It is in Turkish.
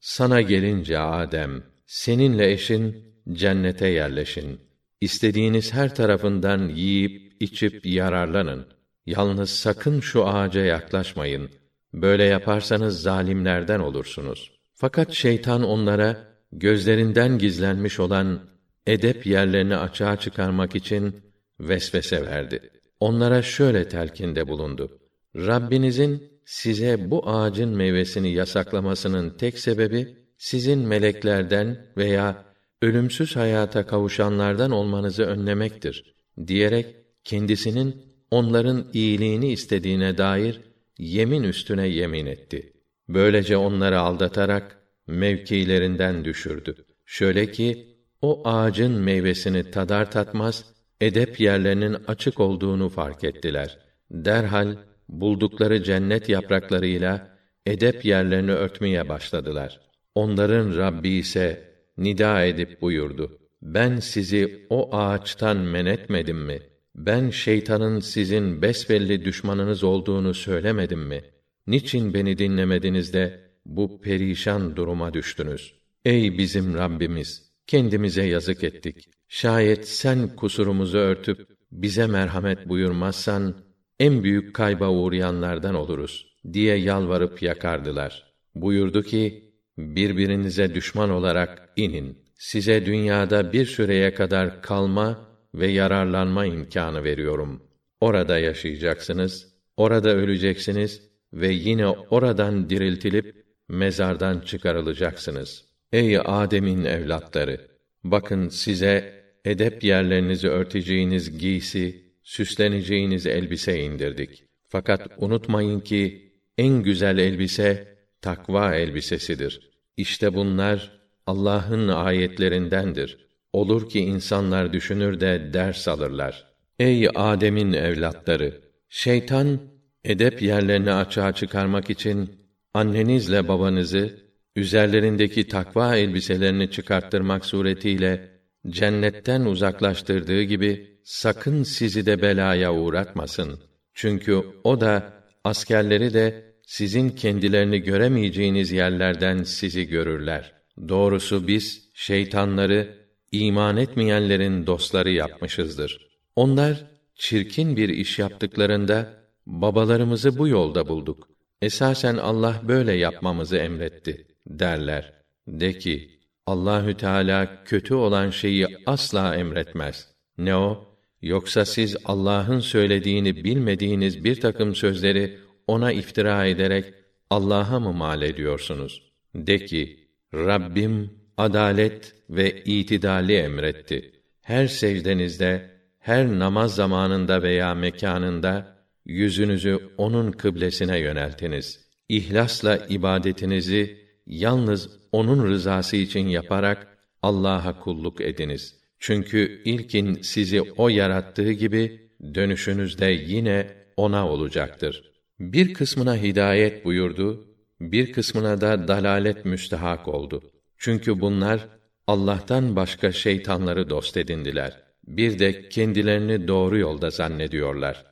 sana gelince Adem, seninle eşin cennete yerleşin. İstediğiniz her tarafından yiyip içip yararlanın. Yalnız sakın şu ağaca yaklaşmayın. Böyle yaparsanız zalimlerden olursunuz. Fakat şeytan onlara gözlerinden gizlenmiş olan edep yerlerini açığa çıkarmak için vesvese verdi. Onlara şöyle telkinde bulundu. Rabbinizin size bu ağacın meyvesini yasaklamasının tek sebebi sizin meleklerden veya ölümsüz hayata kavuşanlardan olmanızı önlemektir diyerek kendisinin onların iyiliğini istediğine dair yemin üstüne yemin etti. Böylece onları aldatarak mevkilerinden düşürdü. Şöyle ki o ağacın meyvesini tadar tatmaz edep yerlerinin açık olduğunu fark ettiler. Derhal buldukları cennet yapraklarıyla edep yerlerini örtmeye başladılar. Onların Rabbi ise nida edip buyurdu. Ben sizi o ağaçtan men etmedim mi? Ben şeytanın sizin besbelli düşmanınız olduğunu söylemedim mi? Niçin beni dinlemediniz de bu perişan duruma düştünüz? Ey bizim Rabbimiz! Kendimize yazık ettik. Şayet sen kusurumuzu örtüp bize merhamet buyurmazsan en büyük kayba uğrayanlardan oluruz diye yalvarıp yakardılar. Buyurdu ki birbirinize düşman olarak inin. Size dünyada bir süreye kadar kalma ve yararlanma imkanı veriyorum. Orada yaşayacaksınız, orada öleceksiniz ve yine oradan diriltilip mezardan çıkarılacaksınız. Ey Adem'in evlatları, bakın size edep yerlerinizi örteceğiniz giysi, süsleneceğiniz elbise indirdik. Fakat unutmayın ki en güzel elbise takva elbisesidir. İşte bunlar Allah'ın ayetlerindendir. Olur ki insanlar düşünür de ders alırlar. Ey Adem'in evlatları, şeytan edep yerlerini açığa çıkarmak için annenizle babanızı üzerlerindeki takva elbiselerini çıkarttırmak suretiyle cennetten uzaklaştırdığı gibi sakın sizi de belaya uğratmasın. Çünkü o da askerleri de sizin kendilerini göremeyeceğiniz yerlerden sizi görürler. Doğrusu biz şeytanları iman etmeyenlerin dostları yapmışızdır. Onlar çirkin bir iş yaptıklarında babalarımızı bu yolda bulduk. Esasen Allah böyle yapmamızı emretti derler. De ki Allahü Teala kötü olan şeyi asla emretmez. Ne o? Yoksa siz Allah'ın söylediğini bilmediğiniz bir takım sözleri ona iftira ederek Allah'a mı mal ediyorsunuz? De ki, Rabbim adalet ve itidali emretti. Her secdenizde, her namaz zamanında veya mekanında yüzünüzü onun kıblesine yöneltiniz. İhlasla ibadetinizi yalnız onun rızası için yaparak Allah'a kulluk ediniz. Çünkü ilkin sizi o yarattığı gibi dönüşünüz de yine ona olacaktır. Bir kısmına hidayet buyurdu, bir kısmına da dalalet müstehak oldu. Çünkü bunlar Allah'tan başka şeytanları dost edindiler. Bir de kendilerini doğru yolda zannediyorlar.